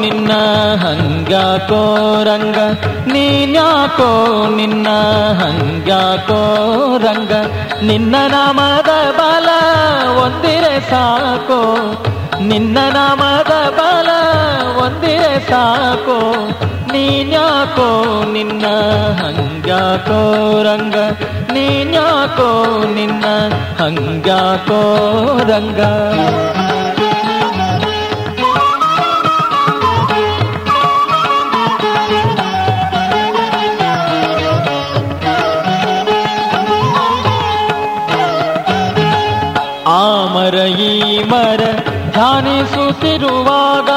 ನಿನ್ನ ಹಂಗ್ಯಾಕೋ ರಂಗ? ನೀನ್ಯಾಕೋ ನಿನ್ನ ಹಂಗ್ಯಾಕೋ ರಂಗ? ನಿನ್ನ ನಾಮದ ಬಲ ಒಂದಿರೆ ಸಾಕೋ? ನಿನ್ನ ನಾಮದ ಬಲ ಒಂದಿರೆ ಸಾಕೋ? ನೀನ್ಯಾಕೋ ನಿನ್ನ ಹಂಗ್ಯಾಕೋ ರಂಗ? ನೀನ್ಯಾಕೋ ನಿನ್ನ ಹಂಗ್ಯಾಕೋ ರಂಗ? ಆಮರ ಈ ಮರ ಧ್ಯಾನಿಸುತ್ತಿರುವಾಗ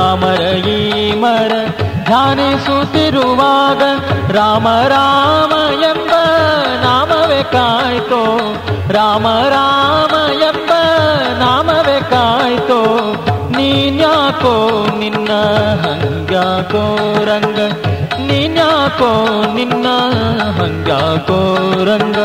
ಆಮರ ಈ ಮರ ಧ್ಯಾನಿಸುತ್ತಿರುವಾಗ ರಾಮ ರಾಮ ಎಂಬ ನಾಮವೇ ಕಾಯ್ತೋ ರಾಮ ರಾಮ ಎಂಬ ನಾಮವೇ ಕಾಯ್ತೋ ನೀನ್ಯಾಕೋ ನಿನ್ನ ಹಂಗ್ಯಾಕೋ ರಂಗ ನೀನ್ಯಾಕೋ ನಿನ್ನ ಹಂಗ್ಯಾಕೋ ರಂಗ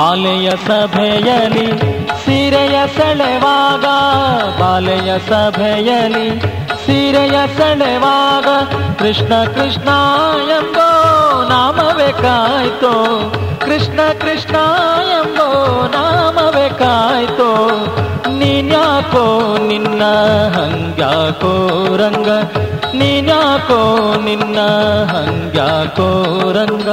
ಬಾಲೆಯ ಸಭೆಯಲಿ ಸೀರೆಯ ಸೆಳೆವಾಗ, ಬಾಲೆಯ ಸಭೆಯಲಿ ಸೀರೆಯ ಸೆಳೆವಾಗ ಕೃಷ್ಣ ಕೃಷ್ಣ ಎಂಬೋ ನಾಮವೇ ಕಾಯ್ತೋ. ಕೃಷ್ಣ ಕೃಷ್ಣ ಎಂಬೋ ನಾಮವೇ ಕಾಯ್ತೋ. ನೀನ್ಯಾಕೋ ನಿನ್ನ ಹಂಗ್ಯಾಕೋ ರಂಗ? ನೀನ್ಯಾಕೋ ನಿನ್ನ ಹಂಗ್ಯಾಕೋ ರಂಗ?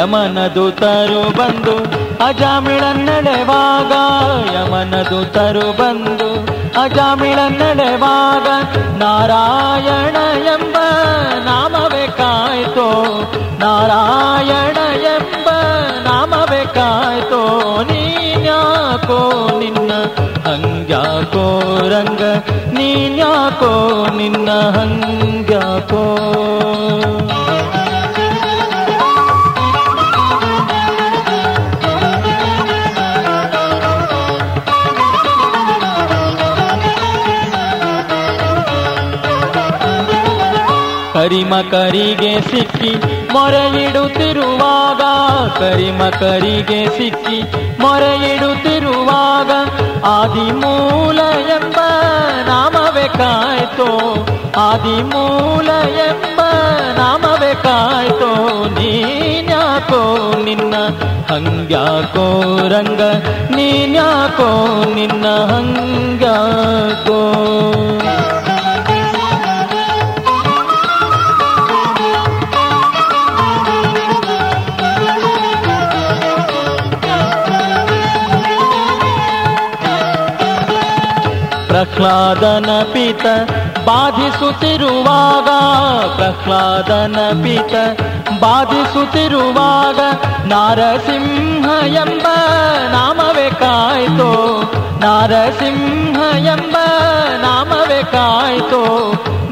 ಯಮನ ತರು ಬಂದು ಅಜಾಮಿಳನ್ನಡೆವಾಗ ಯಮನದು ಯಮನ ದೂತರು ಬಂದು ಅಜಾಮಿಳನ್ನಡೆವಾಗ ನಾರಾಯಣ ಎಂಬ ನಾಮವೇ ಕಾಯ್ತೋ, ನಾರಾಯಣ ಎಂಬ ನಾಮವೇ ಕಾಯ್ತೋ, ನೀನ್ಯಾಕೋ ನಿನ್ನ ಹಂಗ್ಯಾಕೋ ರಂಗ, ನೀನ್ಯಾಕೋ ನಿನ್ನ ಹಂಗ್ಯಾಕೋ? ಕರಿಮ ಕರಿಗೆ ಸಿಕ್ಕಿ ಮೊರೆಯಿಡುತ್ತಿರುವಾಗ, ಕರಿಮ ಕರಿಗೆ ಸಿಕ್ಕಿ ಮೊರೆಯಿಡುತ್ತಿರುವಾಗ ಆದಿಮೂಲ ಎಂಬ ನಾಮವೇ ಕಾಯ್ತೋ, ಆದಿಮೂಲ ಎಂಬ ನಾಮವೇ ಕಾಯ್ತೋ, ನೀನ್ಯಾಕೋ ನಿನ್ನ ಹಂಗ್ಯಾಕೋ ರಂಗ, ನೀನ್ಯಾಕೋ ನಿನ್ನ ಹಂಗ್ಯಾಕೋ. ಪ್ರಹ್ಲಾದನ ಪಿತ ಬಾಧಿಸುತ್ತಿರುವಾಗ, ಪ್ರಹ್ಲಾದನ ಪಿತ ಬಾಧಿಸುತ್ತಿರುವಾಗ ನಾರಸಿಂಹ ಎಂಬ ನಾಮವೇ ಕಾಯ್ತೋ, ನಾರಸಿಂಹ ಎಂಬ ನಾಮವೇ ಕಾಯ್ತೋ,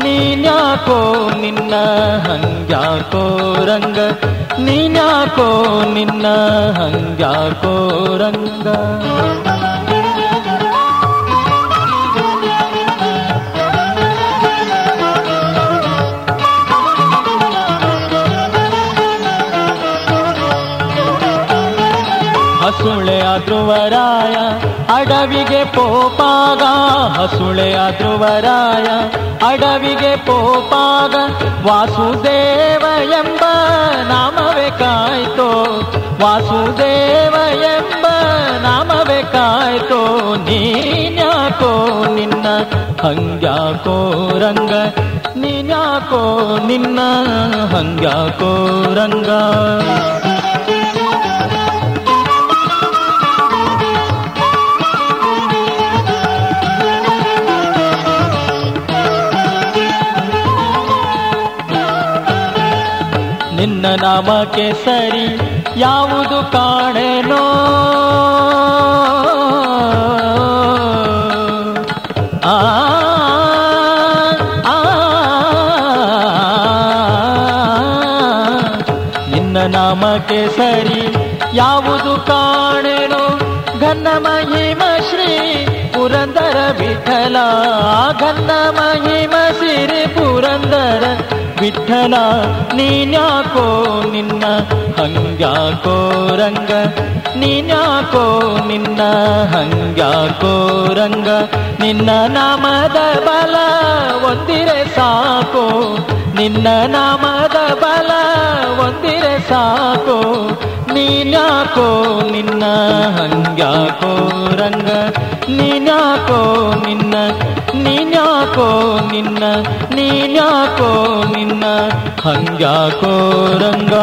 ನೀನ್ಯಾಕೋ ನಿನ್ನ ಹಂಗ್ಯಾಕೋ ರಂಗ, ನೀನ್ಯಾಕೋ ನಿನ್ನ ಹಂಗ್ಯಾಕೋ ರಂಗ. ಹಸುಳೆಯ ಧ್ರುವರಾಯ ಅಡವಿಗೆ ಪೋಪಾಗ ಹಸುಳೆಯ ಧ್ರುವರಾಯ ಅಡವಿಗೆ ಪೋಪಾಗ, ವಾಸುದೇವ ಎಂಬ ನಾಮವೇ ಕಾಯ್ತೋ, ವಾಸುದೇವ ಎಂಬ ನಾಮವೇ ಕಾಯ್ತೋ, ನೀನ್ಯಾಕೋ ನಿನ್ನ ಹಂಗ್ಯಾಕೋ ರಂಗ, ನೀನ್ಯಾಕೋ ನಿನ್ನ ಹಂಗ್ಯಾಕೋ ರಂಗ. ನಿನ್ನ ನಾಮಕ್ಕೆ ಸರಿ ಯಾವುದು ಕಾಣೆನೋ ಆ ಆ, ನಾಮಕ್ಕೆ ಸರಿ ಯಾವುದು ಕಾಣೆನೋ ಘನ ಮಹಿಮ ಶ್ರೀ ಪುರಂದರ ವಿಠಲ ಗಂಧ ಮಹಿಮ ಸಿರಿ ಪುರಂದರ ವಿಠಲ, ನೀನ್ಯಾಕೋ ನಿನ್ನ, ಹಂಗ್ಯಾಕೋ ರಂಗ, ನೀನ್ಯಾಕೋ ನಿನ್ನ, ಹಂಗ್ಯಾಕೋ ರಂಗ, ನಿನ್ನ ನಾಮದ ಬಲ ಒಂದಿರೆ ಸಾಕೋ, ನಿನ್ನ ನಾಮದ ಬಲ ಒಂದಿರೆ ಸಾಕೋ, ನೀನ್ಯಾಕೋ ನಿನ್ನ, ಹಂಗ್ಯಾಕೋ ರಂಗ ನೀನ್ಯಾಕೋ ನಿನ್ನ ನೀನ್ಯಾಕೋ ನಿನ್ನ ನೀನ್ಯಾಕೋ ನಿನ್ನ ಹಂಗ್ಯಾಕೋ ರಂಗ?